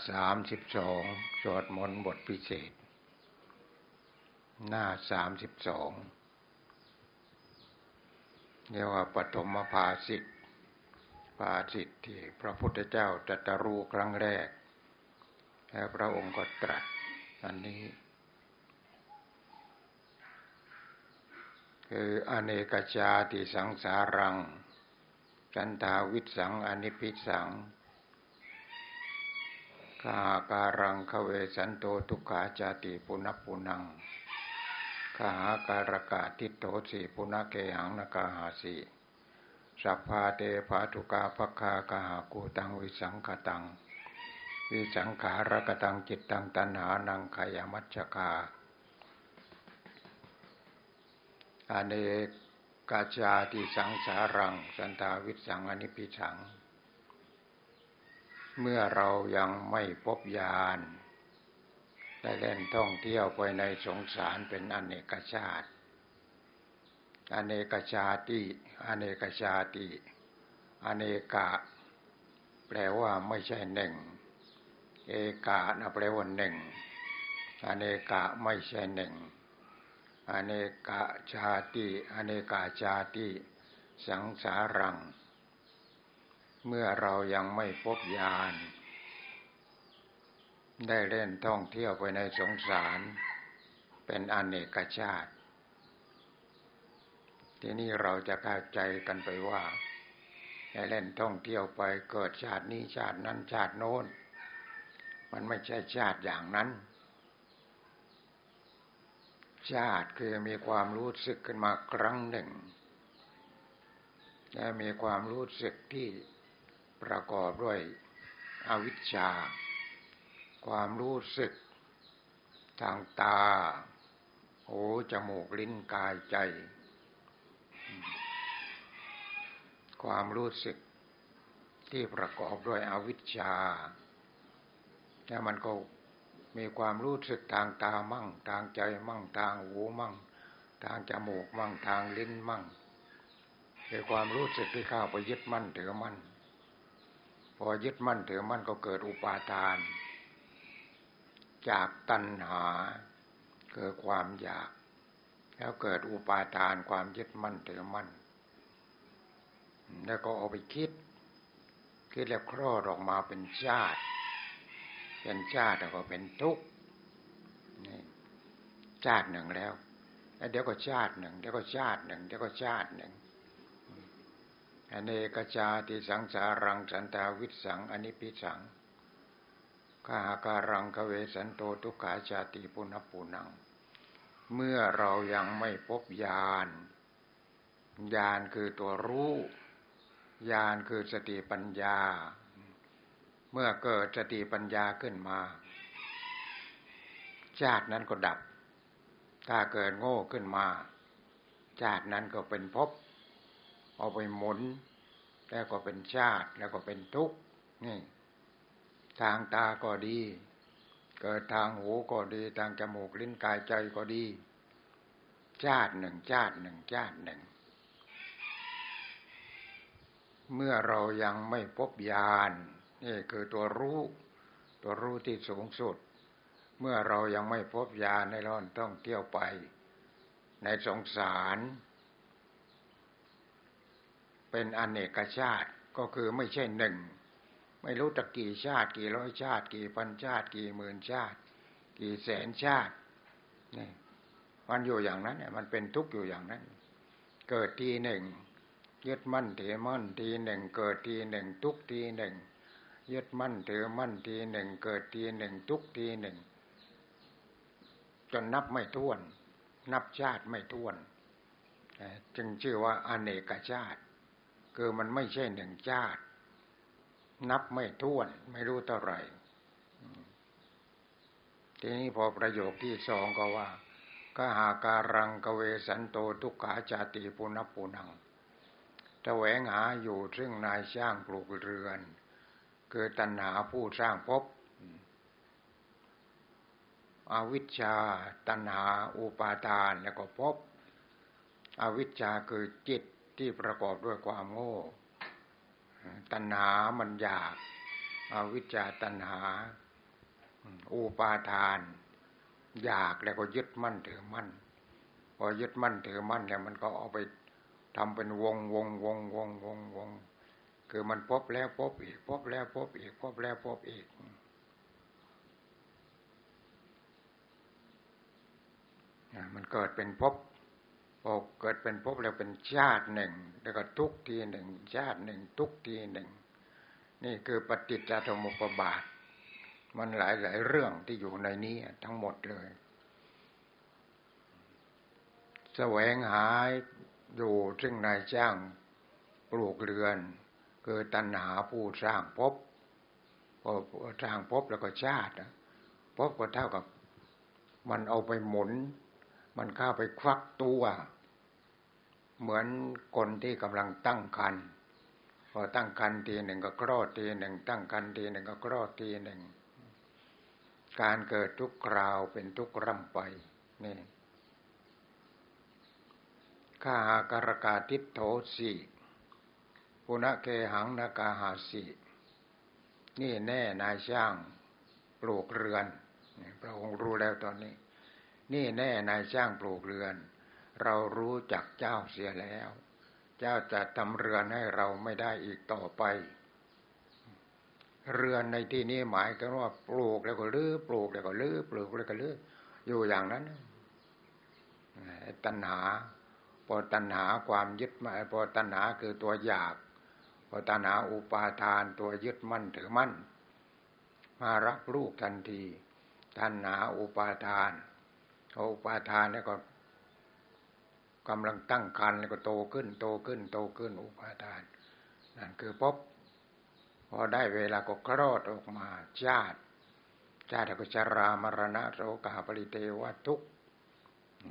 หน้าสามสิบสองสวดมนต์บทพิเศษ หน้าสามสิบสองเรียกว่าปฐมภาสิทธิภาสิทธิที่พระพุทธเจ้าตรัสรู้ครั้งแรก แล้วพระองค์ก็ตรัสอันนี้คืออเนกชาติสังสารังกันตาวิสังอนิพิสัง กาการังคเวสันโตทุกขาจาติปุณปุนังกาหาการกาทิโตสีปุณเกหังนกาหาสีสัพพาเตภาตุกาภคากาหากูตังวิสังขตัง วิสังขารกตังจิตตังตัณหานังขยมัจจกาอเนกาจาติสังสารัง สันตาวิสังอนิพิสัง เมื่อเรายังไม่พบญาณได้เล่นท่องเที่ยวไปในสงสารเป็นอเนกชาติ อเนกชาติ อเนกชาติ อเนกะ แปลว่าไม่ใช่หนึ่ง เอกานะแปลว่าหนึ่ง อเนกะไม่ใช่หนึ่ง อเนกาชาติ อเนกาชาติ สังสารัง เมื่อเรายังไม่พบญาณ ได้เล่นท่องเที่ยวไปในสงสาร เป็นอเนกชาติ ทีนี้เราจะเข้าใจกันไปว่าได้เล่นท่องเที่ยวไปเกิดชาตินี้ชาตินั้นชาติโน้น มันไม่ใช่ชาติอย่างนั้น ชาติคือมีความรู้สึกขึ้นมาครั้งหนึ่งและมีความรู้สึกที่ ประกอบด้วยอวิชชา ความรู้สึก ทางตาหูจมูกลิ้นกายใจ ความรู้สึกที่ประกอบด้วยอวิชชาแล้วมันก็มีความรู้สึกทางตามั่ง ทางใจมั่ง ทางหูมั่ง ทางจมูกมั่ง ทางลิ้นมั่งคือความรู้สึกที่เข้าไปยึดมั่นถือมั่น พอยึดมั่นถือมั่นก็เกิดอุปาทาน จากตัณหา เกิดความอยาก แล้วเกิดอุปาทานความยึดมั่นถือมั่น แล้วก็เอาไปคิด คิดแล้วคลอดออกมาเป็นชาติ เป็นชาติแล้วก็เป็นทุกข์ชาติหนึ่งแล้วแล้วเดี๋ยวก็ชาติหนึ่งเดี๋ยวก็ชาติหนึ่งเดี๋ยวก็ชาติหนึ่ง อเนกชาติสังสารังสันตาวิสังอนิพิสังกาหาการังกเวสันโตทุกขาชาติปุณปุนัง เมื่อเรายังไม่พบญาณญาณคือตัวรู้ญาณคือสติปัญญา เมื่อเกิดสติปัญญาขึ้นมา ชาตินั้นก็ดับ ถ้าเกิดโง่ขึ้นมา ชาตินั้นก็เป็นภพ เอาไปหมุน แล้วก็เป็นชาติแล้วก็เป็นทุกข์นี่ ทางตาก็ดี เกิดทางหูก็ดี ทางจมูกลิ้นกายใจก็ดี ชาติหนึ่งชาติหนึ่งชาติหนึ่ง เมื่อเรายังไม่พบญาณนี่คือตัวรู้ ตัวรู้ที่สูงสุด เมื่อเรายังไม่พบญาณในร่อนต้องเที่ยวไป ในสงสาร เป็นอเนกชาติก็คือไม่ใช่หนึ่ง ไม่รู้ตะกี่ชาติ กี่ร้อยชาติ กี่พันชาติ กี่หมื่นชาติ กี่แสนชาตินี่มันอยู่อย่างนั้นเนี่ยมันเป็นทุกข์อยู่อย่างนั้น เกิดทีหนึ่งยึดมั่นถือมั่นทีหนึ่ง เกิดทีหนึ่ง ทุกทีหนึ่งยึดมั่นถือมั่นทีหนึ่ง เกิดทีหนึ่ง ทุกทีหนึ่ง จนนับไม่ถ้วน นับชาติไม่ถ้วน จึงชื่อว่าอเนกชาติ คือมันไม่ใช่หนึ่งชาติ นับไม่ถ้วน ไม่รู้เท่าไหร่ ทีนี้พอประโยคที่สองก็ว่าก็หาการังกเวสันโตทุกขาจาติปุณปุนังแสวงหาอยู่ซึ่งนายสร้างปลูกเรือน คือตัณหาผู้สร้างภพอวิชชาตัณหาอุปาทานแล้วก็ภพอวิชชาคือจิต ที่ประกอบด้วยความโง่ ตัณหามันอยากอาวิชชาตัณหา อุปาทาน อยากแล้วก็ยึดมั่นถือมั่น พอยึดมั่นถือมั่นเนี่ยมันก็เอาไปทำเป็นวงวงวงวงวงวง คือมันพบแล้วพบอีก พบแล้วพบอีก พบแล้วพบอีกมันเกิดเป็นภพ พอเกิดเป็นภพแล้วเป็นชาติหนึ่ง แล้วก็ทุกทีหนึ่ง ชาติหนึ่ง ทุกทีหนึ่ง นี่คือปฏิจจสมุปบาท มันหลายหลายเรื่องที่อยู่ในนี้ทั้งหมดเลยแสวงหาอยู่ซึ่งนายจ้างปลูกเรือน คือตัณหาผู้สร้างภพพอสร้างภพแล้วก็ชาติภพก็เท่ากับมันเอาไปหมุน มันเข้าไปควักตัว เหมือนคนที่กำลังตั้งคันพอตั้งคันทีหนึ่งก็คลอดทีหนึ่งตั้งคันทีหนึ่งก็คลอดทีหนึ่งการเกิดทุกคราวเป็นทุกร่ำไปนี่ข้าหาการกาทิโถสีปุณเกหังนากาหาสีนี่แน่นายช่างปลูกเรือนพระองค์รู้แล้วตอนนี้ นี่แน่นายช่างปลูกเรือน เรารู้จักเจ้าเสียแล้ว เจ้าจะทำเรือนให้เราไม่ได้อีกต่อไป เรือนในที่นี้หมายถึงว่าปลูกแล้วก็ลื้อปลูกแล้วก็ลื้อปลูกแล้วก็ลื้ออยู่อย่างนั้นตัณหาพอตัณหาความยึดมาพอตัณหาคือตัวอยากพอตัณหาอุปาทานตัวยึดมั่นถือมั่น มารับลูกทันที ตัณหาอุปาทาน เอาปาทานนี่ก็กำลังตั้งคันแล้วก็โตขึ้น โตขึ้น โตขึ้น อุปาทาน นั่นคือพบพอได้เวลาก็คลอดออกมาชาติชาติก็ชรามรณะโสกาปริเทวทุก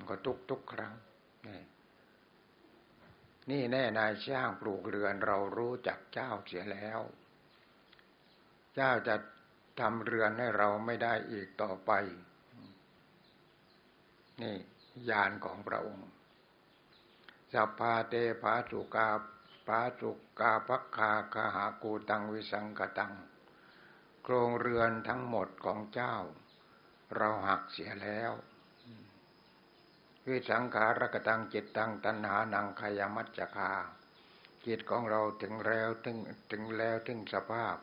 ก็ทุกทุกครั้งนี่นี่แน่นายช่างปลูกเรือนเรารู้จักเจ้าเสียแล้ว เจ้าจะทำเรือนให้เราไม่ได้อีกต่อไป นี่ญาณของพระองค์สัพพาเตภาสุกาภาสุกาพักคาคาหากูตังวิสังกตัง โครงเรือนทั้งหมดของเจ้า เราหักเสียแล้ว วิสังขารกตังจิตตังตัณหานังขยมัจจคา จิตของเราถึงแล้วถึงถึงแล้วถึงสภาพ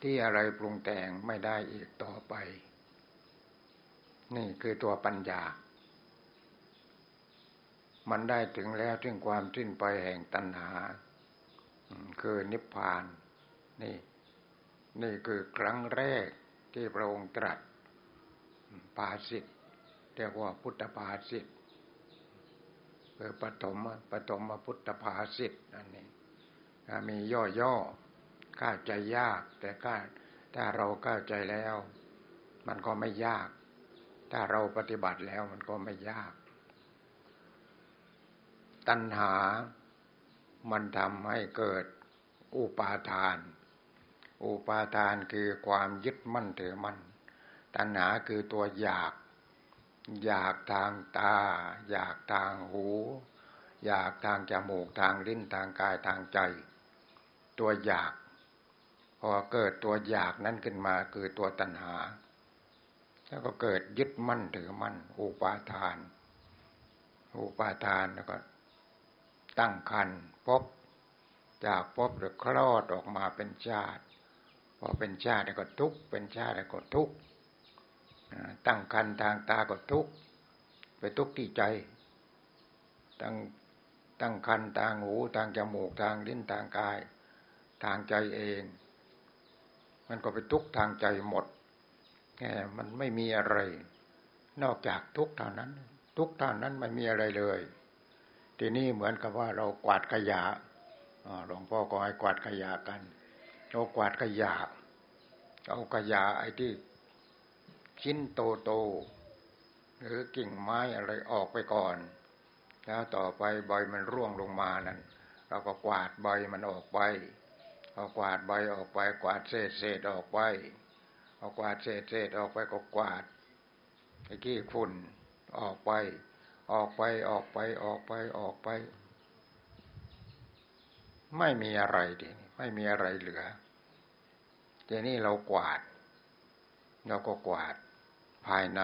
ที่อะไรปรุงแต่งไม่ได้อีกต่อไป นี่คือตัวปัญญา มันได้ถึงแล้วถึงความสิ้นไปแห่งตัณหา คือนิพพาน นี่ นี่คือครั้งแรกที่พระองค์ตรัสปาสิทธิ์เรียกว่าพุทธปาสิทธิ์คือปฐมปฐมพุทธภาสิทธิ์อันนี้มีย่อๆเข้าใจยาก แต่ก็ถ้าเราเข้าใจแล้ว มันก็ไม่ยาก ถ้าเราปฏิบัติแล้วมันก็ไม่ยาก ตัณหามันทำให้เกิดอุปาทาน อุปาทานคือความยึดมั่นถือมั่น ตัณหาคือตัวอยาก อยากทางตา อยากทางหู อยากทางจมูกทางลิ้นทางกายทางใจ ตัวอยาก พอเกิดตัวอยากนั้นขึ้นมาคือตัวตัณหา แล้วก็เกิดยึดมั่นถือมั่นอุปาทาน อุปาทานแล้วก็ตั้งคันพบจากพบหรือคลอดออกมาเป็นชาติพอเป็นชาติแล้วก็ทุกเป็นชาติแล้วก็ทุกตั้งคันทางตาก็ทุกไปทุกที่ใจ ตั้งตั้งคันทางหูทางจมูกทางลิ้นทางกาย ทางใจเอง มันก็ไปทุกทางใจหมด มันไม่มีอะไร นอกจากทุกเท่านั้น ทุกเท่านั้นไม่มีอะไรเลย ทีนี้เหมือนกับว่าเรากวาดขยะหลวงพ่อก็ให้กวาดขยะกันเรากวาดขยะเอาขยะไอ้ที่ชิ้นโตโตหรือกิ่งไม้อะไรออกไปก่อน แล้วต่อไปใบมันร่วงลงมานั่นเราก็กวาดใบมันออกไปเอากวาดใบออกไป กวาดเศษเศษออกไป เอากวาดเศษเศษออกไปก็กวาดไอ้ขี้ฝุ่นออกไป ออกไปออกไปออกไปออกไป ไม่มีอะไรดิไม่มีอะไรเหลือทีนี้เรากวาด เราก็กวาดภายใน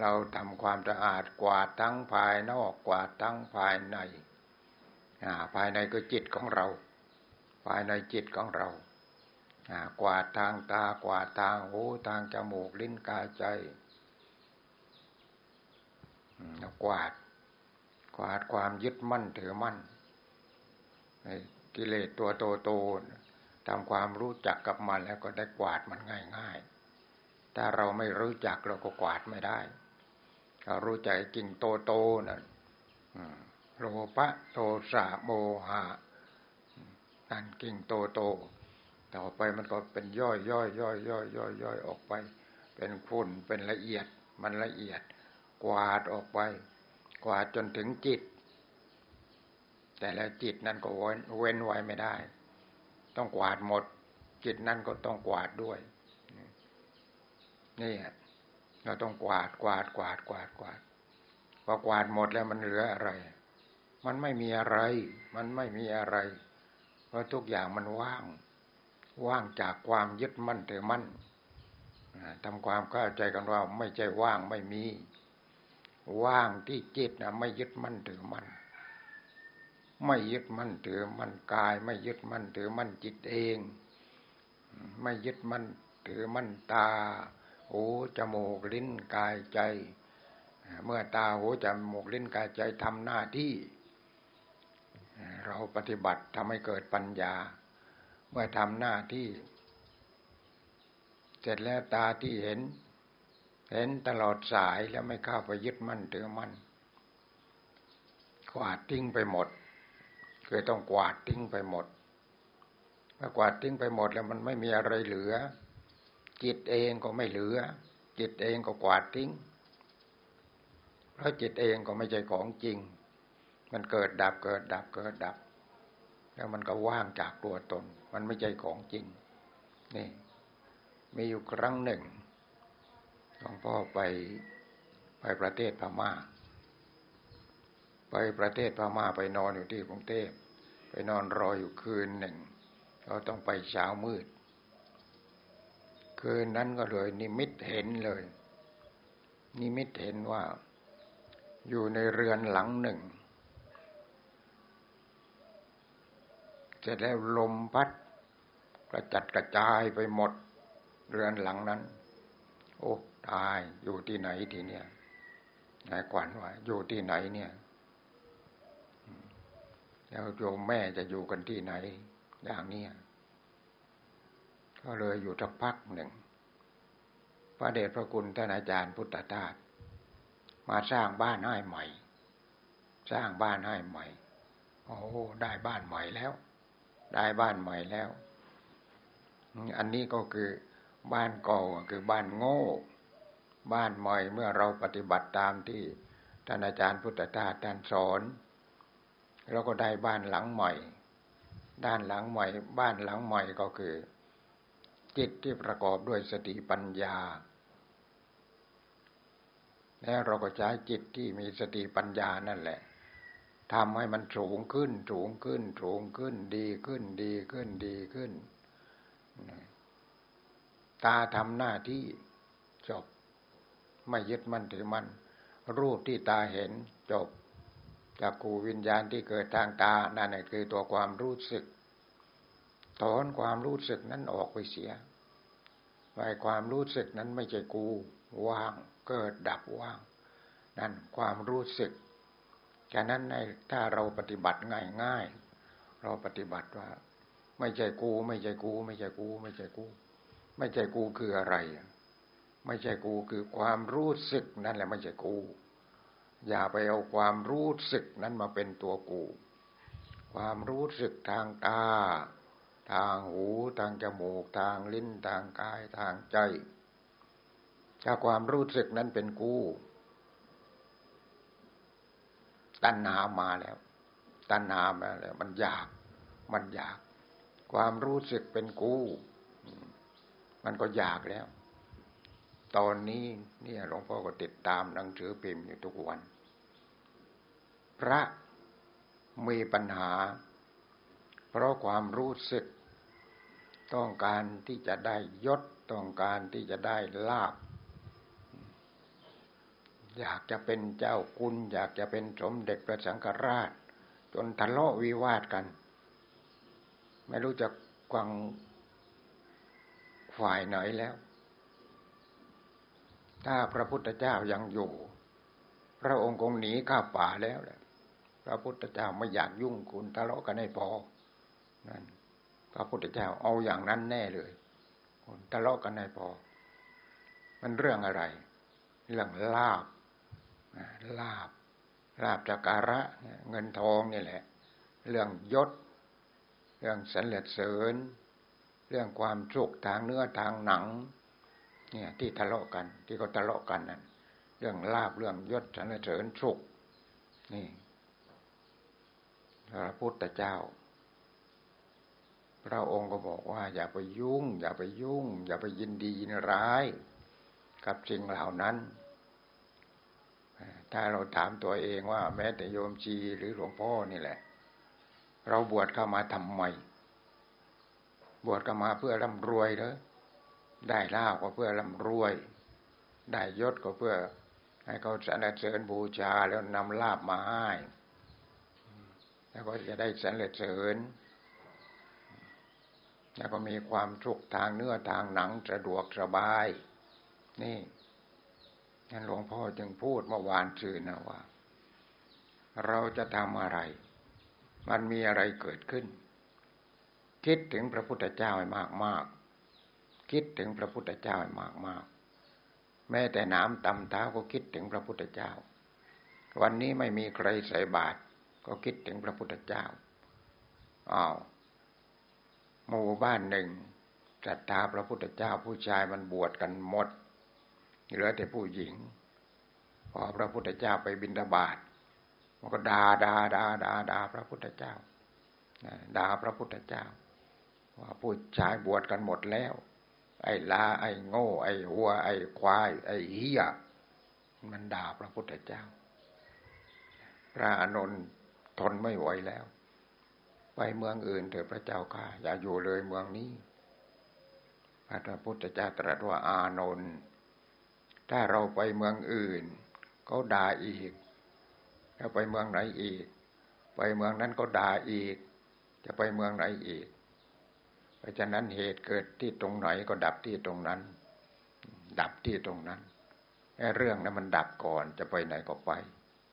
เราทำความสะอาดกวาดทั้งภายนอกกวาดทั้งภายในภายในก็จิตของเรา ภายในจิตของเรา กวาดทางตากวาดทางหูทางจมูกลิ้นกายใจกวาด กวาดความยึดมั่นถือมั่นกิเลสตัวโตโตทำความรู้จักกับมันแล้วก็ได้กวาดมันง่ายๆ ถ้าเราไม่รู้จักเราก็กวาดไม่ได้เรารู้ใจจริงโตโตนั่นโลภะโทสะโมหะนั่นกิ่งโตโต ต่อไปมันก็เป็นย่อยย่อยย่อยย่อยย่อยย่อยออกไป เป็นฝุ่นเป็นละเอียด มันละเอียด กวาดออกไป กวาดจนถึงจิต แต่แล้วจิตนั้นก็เว้นไว้ไม่ได้ ต้องกวาดหมด จิตนั้นก็ต้องกวาดด้วย นี่เราต้องกวาดกวาดกวาดกวาดกวาดพอกวาดหมดแล้วมันเหลืออะไร มันไม่มีอะไร มันไม่มีอะไร เพราะทุกอย่างมันว่าง ว่างจากความยึดมั่นถือมั่นทำความเข้าใจกันว่าไม่ใช่ว่างไม่มี ว่างที่จิตนะไม่ยึดมั่นถือมั่นไม่ยึดมั่นถือมั่นกาย ไม่ยึดมั่นถือมั่นจิตเอง ไม่ยึดมั่นถือมั่นตาหูจมูกลิ้นกายใจ เมื่อตาหูจมูกลิ้นกายใจทำหน้าที่ เราปฏิบัติทำให้เกิดปัญญา เมื่อทำหน้าที่ เสร็จแล้วตาที่เห็น เห็นตลอดสายแล้วไม่เข้าไปยึดมั่นถือมั่นกวาดทิ้งไปหมดคือต้องกวาดทิ้งไปหมดเมื่อกวาดทิ้งไปหมดแล้วมันไม่มีอะไรเหลือ จิตเองก็ไม่เหลือ จิตเองก็กวาดทิ้ง เพราะจิตเองก็ไม่ใช่ของจริง มันเกิดดับเกิดดับเกิดดับ แล้วมันก็ว่างจากตัวตน มันไม่ใช่ของจริง นี่ มีอยู่ครั้งหนึ่งหลวงพ่อไปไปประเทศพม่า ไปประเทศพม่าไปนอนอยู่ที่กรุงเทพไปนอนรออยู่คืนหนึ่งเราต้องไปเช้ามืด คืนนั้นก็เลยนิมิตเห็นเลย นิมิตเห็นว่า อยู่ในเรือนหลังหนึ่ง เสร็จแล้วลมพัดกระจัดกระจายไปหมดเรือนหลังนั้น โอ้ตายอยู่ที่ไหนทีเนี้ยนายขวัญว่าอยู่ที่ไหนเนี่ยแล้วโยมแม่จะอยู่กันที่ไหน อย่างนี้ก็เลยอยู่สักพักหนึ่ง พระเดชพระคุณท่านอาจารย์พุทธทาสมาสร้างบ้านให้ใหม่ สร้างบ้านให้ใหม่ โอ้ได้บ้านใหม่แล้ว ได้บ้านใหม่แล้ว อันนี้ก็คือบ้านเก่าคือบ้านโง่ บ้านใหม่เมื่อเราปฏิบัติตามที่ท่านอาจารย์พุทธทาสท่านสอนเราก็ได้บ้านหลังใหม่ ด้านหลังใหม่ บ้านหลังใหม่ก็คือ จิตที่ประกอบด้วยสติปัญญา แล้วเราก็ใช้จิตที่มีสติปัญญานั่นแหละ ทำให้มันสูงขึ้น สูงขึ้น สูงขึ้น ดีขึ้น ดีขึ้น ดีขึ้น ตาทำหน้าที่จบ ไม่ยึดมั่นถือมั่นรูปที่ตาเห็นจบจากกูวิญญาณที่เกิดทางตา นั่นคือตัวความรู้สึก ถอนความรู้สึกนั้นออกไปเสียไว้ความรู้สึกนั้นไม่ใช่กู ว่าง เกิดดับว่าง นั่นความรู้สึก ฉะนั้นในถ้าเราปฏิบัติง่ายๆเราปฏิบัติว่า ไม่ใช่กู ไม่ใช่กู ไม่ใช่กู ไม่ใช่กู ไม่ใช่กูคืออะไร ไม่ใช่กูคือความรู้สึกนั่นแหละไม่ใช่กู อย่าไปเอาความรู้สึกนั้นมาเป็นตัวกู ความรู้สึกทางตา ทางหูทางจมูก ทางลิ้นทางกายทางใจถ้าความรู้สึกนั้นเป็นกู ตัณหามาแล้ว ตัณหามาแล้ว มันอยาก มันอยาก ความรู้สึกเป็นกูมันก็อยากแล้ว ตอนนี้เนี่ยหลวงพ่อก็ติดตามหนังสือพิมพ์อยู่ทุกวัน พระมีปัญหา เพราะความรู้สึก ต้องการที่จะได้ยศ ต้องการที่จะได้ลาบ อยากจะเป็นเจ้าคุณ อยากจะเป็นสมเด็จพระสังฆราช จนทะเลาะวิวาทกัน ไม่รู้จะกวังฝ่ายไหนแล้ว ถ้าพระพุทธเจ้ายังอยู่ พระองค์คงหนีข้าป่าแล้วแหละพระพุทธเจ้าไม่อยากยุ่งคุณทะเลาะกันให้พอนั่นพระพุทธเจ้าเอาอย่างนั้นแน่เลยคุณทะเลาะกันให้พอ มันเรื่องอะไร เรื่องลาบ ลาบลาบจากการะ เงินทองนี่แหละ เรื่องยศ เรื่องสรรเสริญ เรื่องความสุขทางเนื้อทางหนัง เนี่ยที่ทะเลาะกัน ที่เขาทะเลาะกันนั่นเรื่องลาบเรื่องยศสรรเสริญสุขนี่พระพุทธเจ้า พระองค์ก็บอกว่า อย่าไปยุ่ง อย่าไปยุ่ง อย่าไปยินดียินร้าย กับสิ่งเหล่านั้น ถ้าเราถามตัวเองว่า แม้แต่โยมชีหรือหลวงพ่อนี่แหละ เราบวชเข้ามาทำไม บวชเข้ามาเพื่อร่ำรวยเหรอได้ลาบก็เพื่อร่ำรวย ได้ยศก็เพื่อ ให้เขาสรรเสริญบูชาแล้วนำลาบมาให้แล้วก็จะได้สรรเสริญแล้วก็มีความทุกข์ทางเนื้อทางหนังสะดวกสบาย นี่ นั่นหลวงพ่อจึงพูดเมื่อวานชื่อนะว่า เราจะทำอะไร มันมีอะไรเกิดขึ้น คิดถึงพระพุทธเจ้าให้มากมากคิดถึงพระพุทธเจ้าให้มากมากแม้แต่น้ำตำเท้าก็คิดถึงพระพุทธเจ้า วันนี้ไม่มีใครใส่บาตรก็คิดถึงพระพุทธเจ้าอ้าวหมู่บ้านหนึ่งศรัทธาพระพุทธเจ้าผู้ชายมันบวชกันหมด เหลือแต่ผู้หญิง พอพระพุทธเจ้าไปบินดาบาตมันก็ด่าด่าด่าด่าดาพระพุทธเจ้าด่าพระพุทธเจ้า ว่าผู้ชายบวชกันหมดแล้ว ไอ้ลาไอ้โง่ ไอ้หัว ไอ้ควาย ไอ้เหี้ยมันด่าพระพุทธเจ้า พระอนุนทนไม่ไหวแล้ว ไปเมืองอื่นเถิดพระเจ้าค่ะ อย่าอยู่เลยเมืองนี้ พระพุทธเจ้าตรัสว่าอานนท์ ถ้าเราไปเมืองอื่นเขาด่าอีกถ้าไปเมืองไหนอีก ไปเมืองนั้นก็ด่าอีก จะไปเมืองไหนอีก เพราะฉะนั้นเหตุเกิดที่ตรงไหนก็ดับที่ตรงนั้น ดับที่ตรงนั้นไอ้เรื่องนั้นมันดับก่อนจะไปไหนก็ไป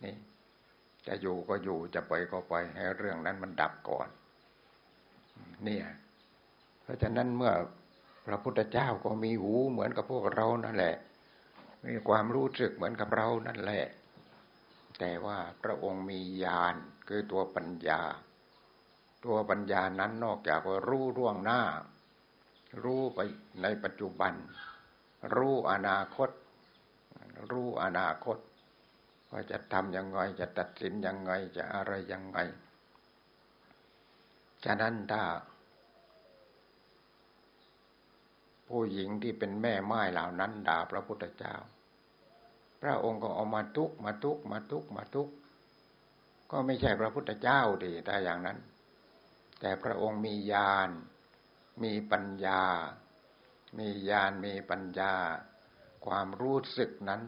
นี่ จะอยู่ก็อยู่จะไปก็ไปให้เรื่องนั้นมันดับก่อน เนี่ย เพราะฉะนั้นเมื่อพระพุทธเจ้าก็มีหูเหมือนกับพวกเรานั่นแหละ มีความรู้สึกเหมือนกับเรานั่นแหละ แต่ว่าพระองค์มีญาณคือตัวปัญญา ตัวปัญญานั้นนอกจากว่ารู้ร่วงหน้า รู้ไปในปัจจุบัน รู้อนาคต รู้อนาคต ว่าจะทำยังไงจะตัดสินยังไงจะอะไรยังไง ฉะนั้นถ้า ผู้หญิงที่เป็นแม่ไม้เหล่านั้น ด่าพระพุทธเจ้า พระองค์ก็เอามาทุกมาทุกมาทุกมาทุกก็ไม่ใช่พระพุทธเจ้าดีแต่อย่างนั้น แต่พระองค์มีญาณมีปัญญา มีญาณมีปัญญา ความรู้สึกนั้น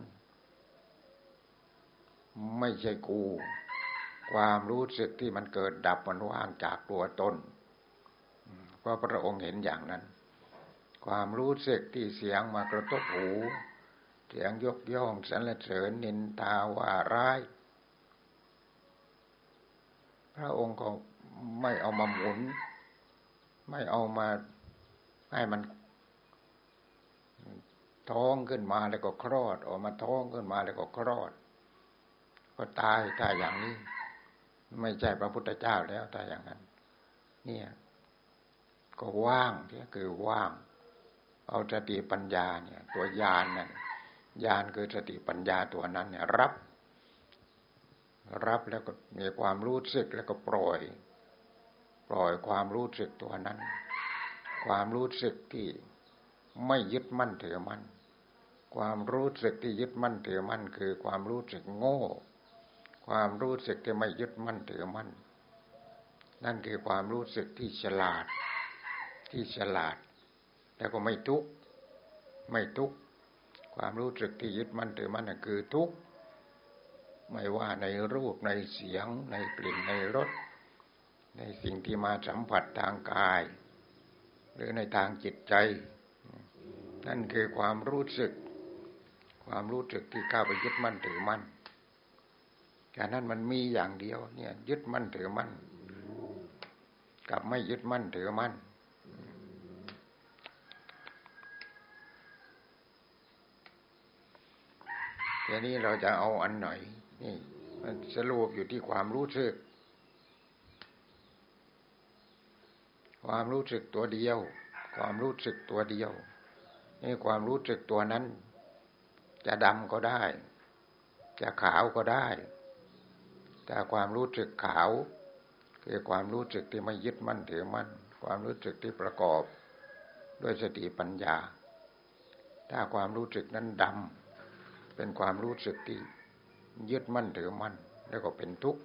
ไม่ใช่กู ความรู้สึกที่มันเกิดดับมันว่างจากตัวตนเพราะพระองค์เห็นอย่างนั้น ความรู้สึกที่เสียงมากระทบหู เสียงยกย่องสรรเสริญนินทาว่าร้าย พระองค์ก็ไม่เอามาหมุน ไม่เอามาให้มัน ท้องขึ้นมาแล้วก็คลอด ออกมาท้องขึ้นมาแล้วก็คลอด ก็ตายตายอย่างนี้ ไม่ใช่พระพุทธเจ้าแล้วตายอย่างนั้น เนี่ย ก็ว่างที่คือว่าง เอาสติปัญญาเนี่ย ตัวญาณนั่นญาณคือสติปัญญาตัวนั้น เนี่ย รับ รับแล้วก็มีความรู้สึกแล้วก็ปล่อย ปล่อยความรู้สึกตัวนั้น ความรู้สึกที่ไม่ยึดมั่นถือมั่นความรู้สึกที่ยึดมั่นถือมั่นคือความรู้สึกโง่ ความรู้สึกที่ไม่ยึดมั่นถือมั่น นั่นคือความรู้สึกที่ฉลาด ที่ฉลาด แต่ก็ไม่ทุกข์ไม่ทุกข์ความรู้สึกที่ยึดมั่นถือมั่นคือทุกข์ไม่ว่าในรูปในเสียง ในกลิ่นในรสในสิ่งที่มาสัมผัสทางกาย หรือในทางจิตใจ นั่นคือความรู้สึก ความรู้สึกที่เข้าไปยึดมั่นถือมั่นการนั้นมันมีอย่างเดียวเนี่ยยึดมั่นถือมั่นกับไม่ยึดมั่นถือมั่น ทีนี้เราจะเอาอันไหนนี่มันสรุปอยู่ที่ความรู้สึก ความรู้สึกตัวเดียว ความรู้สึกตัวเดียว นี่ความรู้สึกตัวนั้น จะดำก็ได้ จะขาวก็ได้ แต่ความรู้สึกขาว คือความรู้สึกที่ไม่ยึดมั่นถือมั่น ความรู้สึกที่ประกอบ ด้วยสติปัญญา ถ้าความรู้สึกนั้นดำ เป็นความรู้สึกที่ยึดมั่นถือมั่น แล้วก็เป็นทุกข์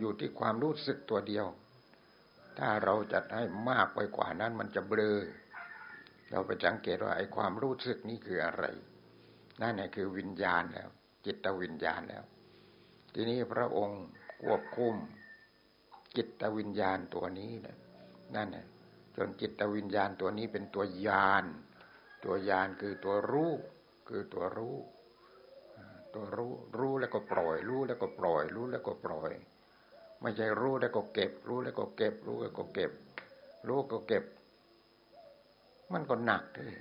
อยู่ที่ความรู้สึกตัวเดียว ถ้าเราจัดให้มากไปกว่านั้นมันจะเบลอ เราไปสังเกตว่าไอ้ความรู้สึกนี้คืออะไร นั่นแหละคือวิญญาณแล้ว จิตวิญญาณแล้ว ทีนี้พระองค์ควบคุมจิตวิญญาณตัวนี้นะนั่นแหละจนจิตวิญญาณตัวนี้เป็นตัวยาน ตัวยานคือตัวรู้ คือตัวรู้ ตัวรู้รู้แล้วก็ปล่อย รู้แล้วก็ปล่อย รู้แล้วก็ปล่อย ไม่ใช่รู้แล้วก็เก็บ รู้แล้วก็เก็บ รู้แล้วก็เก็บ รู้ก็เก็บ มันก็หนักเลย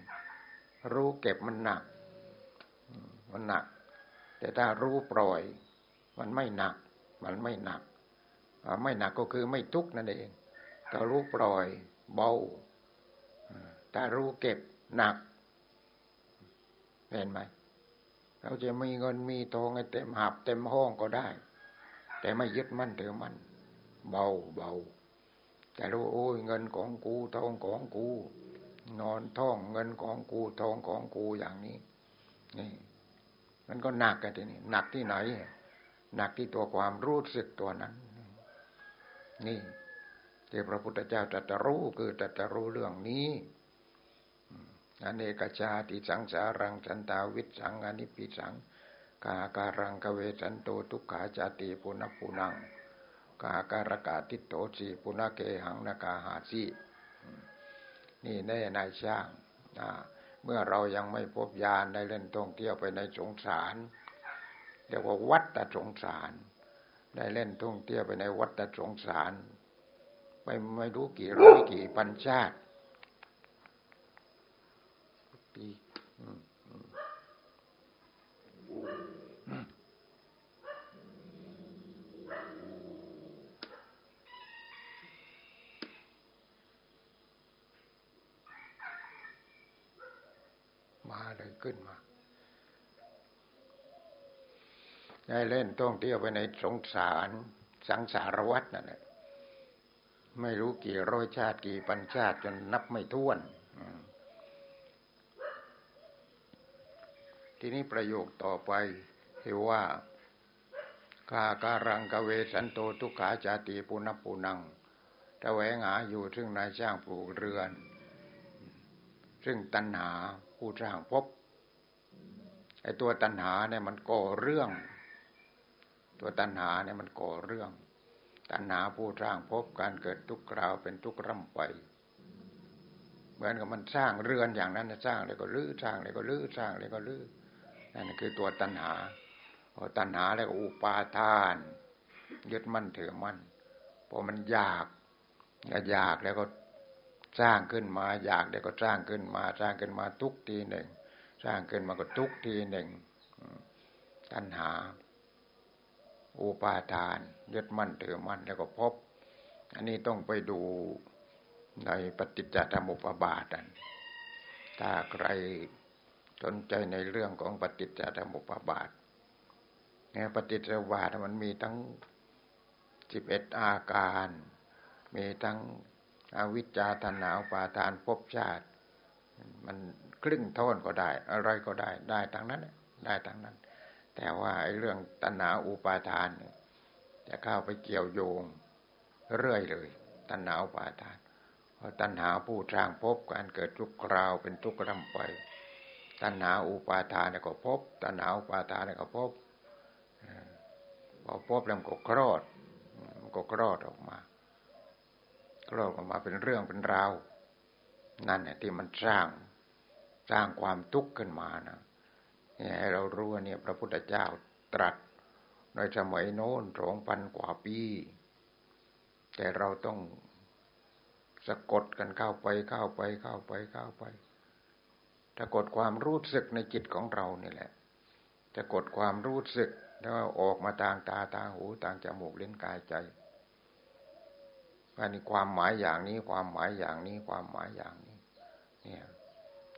รู้เก็บมันหนัก มันหนัก แต่ถ้ารู้ปล่อย มันไม่หนัก มันไม่หนักไม่หนักก็คือไม่ทุกข์นั่นเองถ้ารู้ปล่อย เบาถ้ารู้เก็บหนัก เห็นไหมเราจะมีเงินมีทองเต็มหับเต็มห้องก็ได้ แต่ไม่ยึดมั่นถือมั่นเบาเบาแต่รู้โอ้ยเงินของกูทองของกู นอนท่องเงินของกูทองของกูอย่างนี้นี่มันก็หนักกันทีนี้หนักที่ไหนหนักที่ตัวความรู้สึกตัวนั้น นี่ที่พระพุทธเจ้าตรัสรู้คือตรัสรู้เรื่องนี้ อเนกชาติสังสารังจันตาวิสังอนิปิสังกาการังกเวสันโตทุกขาจาติปุณปุนังกาการกาติโตสีปุณเกหังนากาหาสีนี่แน่นายช่างเมื่อเรายังไม่พบยานได้เล่นท่องเที่ยวไปในสงสารเรียกว่าวัดตสงสาร ได้เล่นท่องเที่ยวไปในวัดตสงสารไม่ไม่รู้กี่ร้อยกี่พันชาติีมาเลยขึ้นมาได้เล่นต้องเที่ยวไปในสงสาร สังสารวัตนั่นแหละไม่รู้กี่ร้อยชาติกี่พันชาติจนนับไม่ถ้วน ทีนี้ประโยคต่อไปที่ว่ากาการังกเวสันโตทุกขาจาติปุณปุนังตะแวงหาอยู่ซึ่งนายช่างปลูกเรือน ซึ่งตัณหาผู้สร้างพบไอ้ตัวตัณหาเนี่ยมันก่อเรื่อง ตัวตัณหาเนี่ยมันก่อเรื่อง ตัณหาผู้สร้างพบการเกิดทุกคราวเป็นทุกร่ำไป เหมือนกับมันสร้างเรือนอย่างนั้นสร้างเลยก็ลื้อสร้างเลยก็ลื้อสร้างเลยก็ลื้อ นั่นคือตัวตัณหาพอตัณหาแล้วอุปาทาน ยึดมั่นถือมั่นพอมันอยากอยากแล้วก็สร้างขึ้นมา อยากแล้วก็สร้างขึ้นมา สร้างขึ้นมาทุกทีหนึ่ง สร้างขึ้นมาก็ทุกทีหนึ่ง ตัณหา อุปาทาน ยึดมั่นถือมั่นแล้วก็พบ อันนี้ต้องไปดูในปฏิจจสมุปบาทนันถ้าใคร สนใจในเรื่องของปฏิจจสมุปบาทเนี่ยปฏิจจสมุปบาทมันมีทั้งสิบเอ็ดอาการ มีทั้งอวิชชาทนาอปาทานภพชาติ มันครึ่งท่อนก็ได้ อะไรก็ได้ ได้ทั้งนั้น ได้ทั้งนั้น แต่ว่าไอ้เรื่องตัณหาอุปาทานจะเข้าไปเกี่ยวโยงเรื่อยเลยตัณหาอุปาทานเพราะตัณหาผู้สร้างพบการเกิดทุกคราวเป็นทุกข์ร่ำไป ตัณหาอุปาทานก็พบ ตัณหาอุปาทานก็พบพอพบแล้วก็คลอดมันก็คลอดออกมาคลอดออกมาเป็นเรื่องเป็นราวนั่นแหละที่มันสร้างสร้างความทุกข์ขึ้นมานะเนี่ยให้เรารู้ว่าเนี่ย พระพุทธเจ้าตรัสในสมัยโน้นสองพันกว่าปี แต่เราต้องสะกดกันเข้าไปเข้าไปเข้าไปเข้าไป สะกดความรู้สึกในจิตของเรานี่แหละสะกดความรู้สึกแล้วออกมาทางตาทางหูทางจมูกเล่นกายใจอันนี้ความหมายอย่างนี้ ความหมายอย่างนี้ ความหมายอย่างนี้ เนี่ย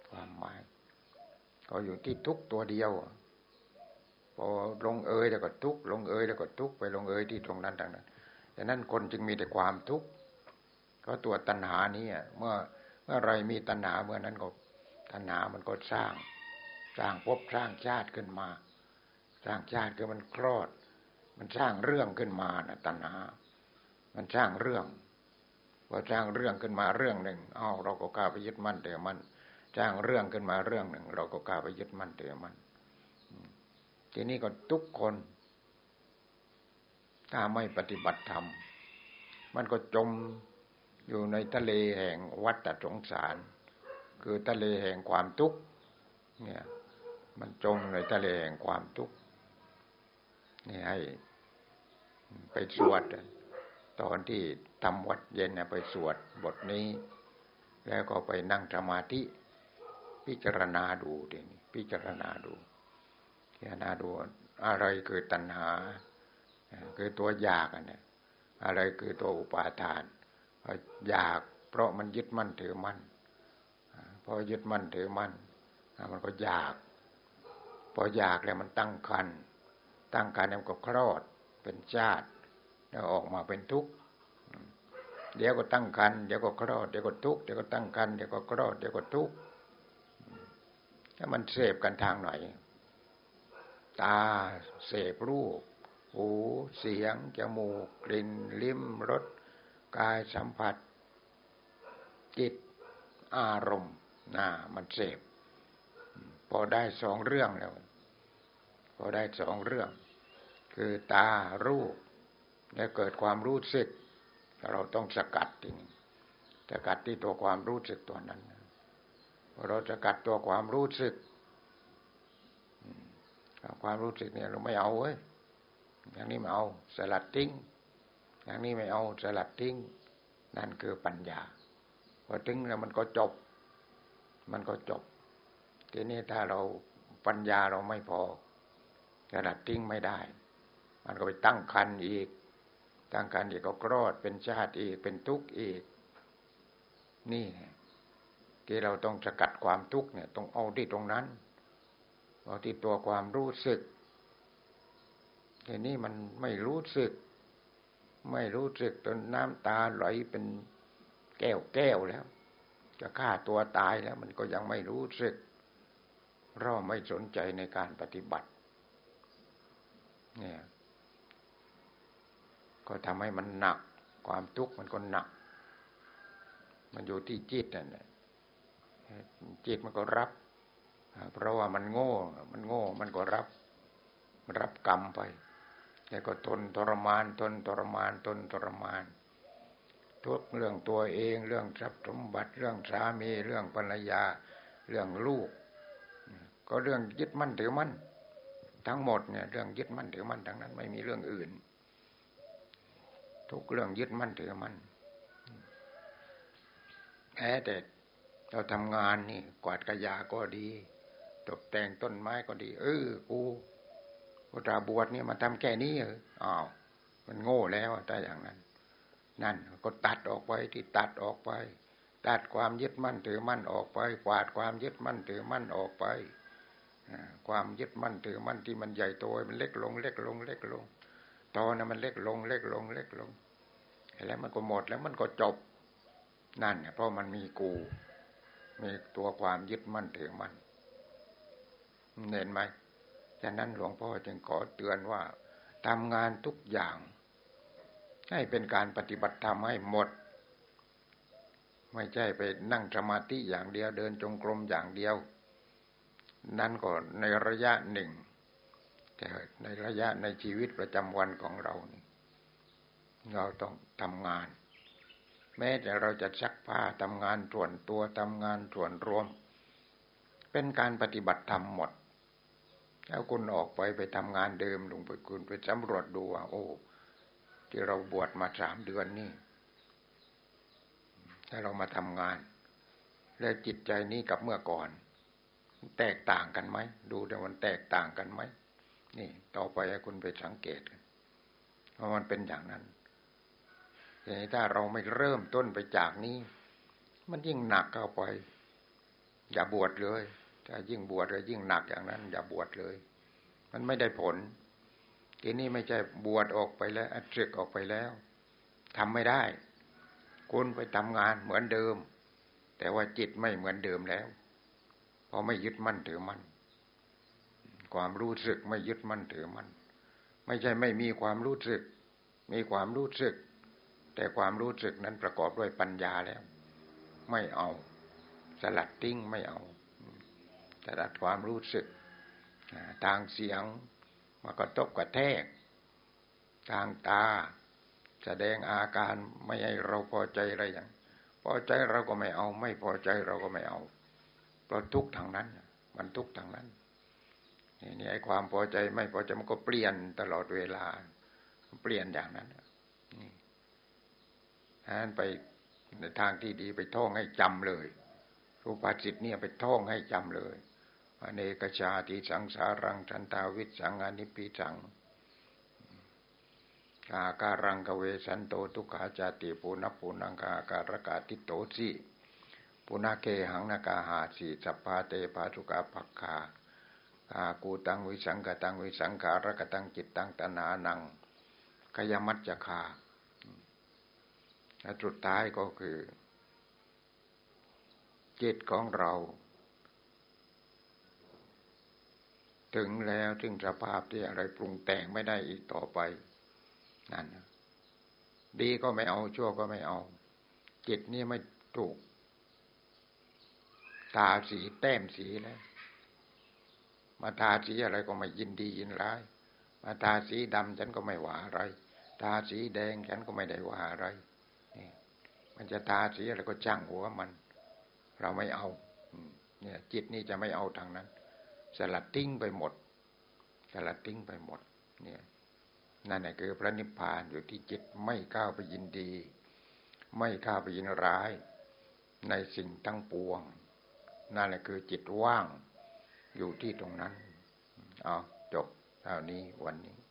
ความหมาย ก็อยู่ที่ทุกตัวเดียวพอลงเอยแล้วก็ทุกลงเอยแล้วก็ทุกไปลงเอยที่ตรงนั้นทางนั้นดังนั้นคนจึงมีแต่ความทุกข์เพราตัวตัณหานี้เมื่อเมื่อไรมีตัณหาเมื่อนั้นก็ ตัณหามันก็สร้าง สร้างภพสร้างชาติขึ้นมา สร้างชาติคือมันคลอด มันสร้างเรื่องขึ้นมานะตัณหา มันสร้างเรื่องพอสร้างเรื่องขึ้นมาเรื่องหนึ่งเอาเราก็กล้าไปยึดมั่นแต่มันสร้างเรื่องขึ้นมาเรื่องหนึ่ง เราก็กล้าไปยึดมั่นแต่มันทีนี้ก็ทุกคน ถ้าไม่ปฏิบัติธรรมมันก็จมอยู่ในทะเลแห่งวัฏสงสาร คือทะเลแห่งความทุกข์เนี่ย มันจมในทะเลแห่งความทุกข์นี่ให้ไปสวด ตอนที่ทำวัดเย็นไปสวดบทนี้ แล้วก็ไปนั่งสมาธิพิจารณาดูเดี๋ยวนี้พิจารณาดูพิจารณาดูอะไรคือตัณหา คือตัวอยากอันนี้อะไรคือตัวอุปาทานอยากเพราะมันยึดมั่นถือมั่น พอยึดมั่นถือมั่นมันก็อยาก พออยากแล้วมันตั้งคันตั้งคันแล้วก็คลอดเป็นชาติ แล้วออกมาเป็นทุกข์เดี๋ยวก็ตั้งคันเดี๋ยวก็คลอดเดี๋ยวก็ทุกข์เดี๋ยวก็ตั้งคันเดี๋ยวก็คลอดเดี๋ยวก็ทุกข์ถ้ามันเสพกันทางไหนตาเสพรูปหูเสียงจมูกกลิ่นลิ้มรสกายสัมผัส จิตอารมณ์ น่ามันเสพพอได้สองเรื่องแล้ว พอได้สองเรื่อง คือตารูปแล้วเกิดความรู้สึก เราต้องสกัดทีนี้สกัดที่ตัวความรู้สึกตัวนั้นเราสกัดตัวความรู้สึกความรู้สึกเนี่ยเราไม่เอาเว้ยอย่างนี้ไม่เอาสลัดทิ้งอย่างนี้ไม่เอาสลัดทิ้ง นั่นคือปัญญาพอทิ้งแล้วมันก็จบ มันก็จบ ทีนี้ถ้าเราปัญญาเราไม่พอสลัดทิ้งไม่ได้ มันก็ไปตั้งคันอีก ตั้งคันอีกก็กรอดเป็นชาติอีกเป็นทุกข์อีก นี่ที่เราต้องสกัดความทุกข์เนี่ยต้องเอาที่ตรงนั้นเอาที่ตัวความรู้สึกทีนี้มันไม่รู้สึก ไม่รู้สึกจนน้ำตาไหลเป็นแก้วแก้วแล้ว จะฆ่าตัวตายแล้วมันก็ยังไม่รู้สึก เราไม่สนใจในการปฏิบัติ เนี่ย ก็ทำให้มันหนัก ความทุกข์มันก็หนัก มันอยู่ที่จิตนั่นแหละจิตมันก็รับ เพราะว่ามันโง่ มันโง่ มันก็รับ รับกรรมไป แล้วก็ทนทรมาน ทนทรมาน ทนทรมานทุ ทุกเรื่องตัวเอง เรื่องทรัพย์สมบัติ เรื่องสามีเรื่องภรรยา เรื่องลูก ก็เรื่องยึดมั่นถือมั่นทั้งหมดเนี่ยเรื่องยึดมั่นถือมั่นทั้งนั้น ไม่มีเรื่องอื่น ทุกเรื่องยึดมั่นถือมั่นแม้แต่เราทำงานนี่ กวาดกระยาก็ดี ตกแต่งต้นไม้ก็ดี เออกูพุทธาบวชเนี่ยมาทำแค่นี้เหรออ้าวมันโง่แล้วแต่อย่างนั้น นั่นก็ตัดออกไปที่ตัดออกไป ตัดความยึดมั่นถือมั่นออกไป กวาดความยึดมั่นถือมั่นออกไปความยึดมั่นถือมั่นที่มันใหญ่โตมันเล็กลง เล็กลง เล็กลงตอนนั้นมันเล็กลง เล็กลง เล็กลงแล้วมันก็หมดแล้วมันก็จบ นั่นเนี่ยเพราะมันมีกู มีตัวความยึดมั่นถือมั่นเห็นไหมฉะนั้นหลวงพ่อจึงขอเตือนว่าทำงานทุกอย่าง ให้เป็นการปฏิบัติธรรมให้หมด ไม่ใช่ไปนั่งสมาธิอย่างเดียวเดินจงกรมอย่างเดียว นั่นก็ในระยะหนึ่ง แต่ในระยะในชีวิตประจำวันของเรา เราต้องทำงาน แม้แต่เราจะซักผ้าทำงานส่วนตัวทำงานส่วนรวม เป็นการปฏิบัติธรรมหมดแล้วคุณออกไปไปทำงานเดิมลงไปคุณไปสำรวจดูว่าโอ้ ที่เราบวชมาสามเดือนนี่ถ้าเรามาทำงาน แล้วจิตใจนี้กับเมื่อก่อน แตกต่างกันไหมดูแต่มันแตกต่างกันไหมนี่ ต่อไปให้คุณไปสังเกตเพราะมันเป็นอย่างนั้นแต่ถ้าเราไม่เริ่มต้นไปจากนี้ มันยิ่งหนักเข้าไป อย่าบวชเลยถ้ายิ่งบวชเลยยิ่งหนักอย่างนั้น อย่าบวชเลย มันไม่ได้ผล ทีนี้ไม่ใช่บวชออกไปแล้วอัดออกไปแล้วทำไม่ได้คุณไปทำงานเหมือนเดิม แต่ว่าจิตไม่เหมือนเดิมแล้วเพราะไม่ยึดมั่นถือมั่นความรู้สึกไม่ยึดมั่นถือมั่นไม่ใช่ไม่มีความรู้สึก มีความรู้สึก แต่ความรู้สึกนั้นประกอบด้วยปัญญาแล้ว ไม่เอา สลัดทิ้งไม่เอาสลัดความรู้สึก ทางเสียง มากระทบกระแทก ทางตา แสดงอาการไม่ให้เราพอใจอะไรอย่าง พอใจเราก็ไม่เอา ไม่พอใจเราก็ไม่เอาเพราะทุกทางนั้น มันทุกทางนั้นนี่ไอ้ความพอใจไม่พอใจมันก็เปลี่ยนตลอดเวลา เปลี่ยนอย่างนั้นนี่นั้นไปในทางที่ดีไปท่องให้จำเลยรูปาจิตเนี่ยไปท่องให้จำเลย อเนกชาติสังสารังทันตาวิสังานิปิสังอาการังกเวสันโตทุกขาจาติปุณปุนังกาการกาติโตสีปุณเกหังนากาหาสีสัพพาเตปาสุกาภักขาอากูตังวิสังกตังวิสังขารกตังจิตตังตนานังกยมัจจคาและสุดท้ายก็คือจิตของเรา ถึงแล้วถึงสภาพที่อะไรปรุงแต่งไม่ได้อีกต่อไปนั่นดีก็ไม่เอาชั่วก็ไม่เอา จิตนี่ไม่ถูก ตาสีแต้มสีแล้วมาทาสีอะไรก็ไม่ยินดียินร้าย มาทาสีดำฉันก็ไม่หวาอะไร ทาสีแดงฉันก็ไม่ได้ว่าอะไรนี่มันจะทาสีอะไรก็จ้างหัวมัน เราไม่เอา เนี่ย จิตนี่จะไม่เอาทางนั้น สลัดทิ้งไปหมด สลัดทิ้งไปหมด เนี่ยนั่นแหละคือพระนิพพานอยู่ที่จิตไม่ก้าวไปยินดี ไม่ก้าวไปยินร้าย ในสิ่งทั้งปวง นั่นแหละคือจิตว่างอยู่ที่ตรงนั้น เอาจบเท่านี้วันนี้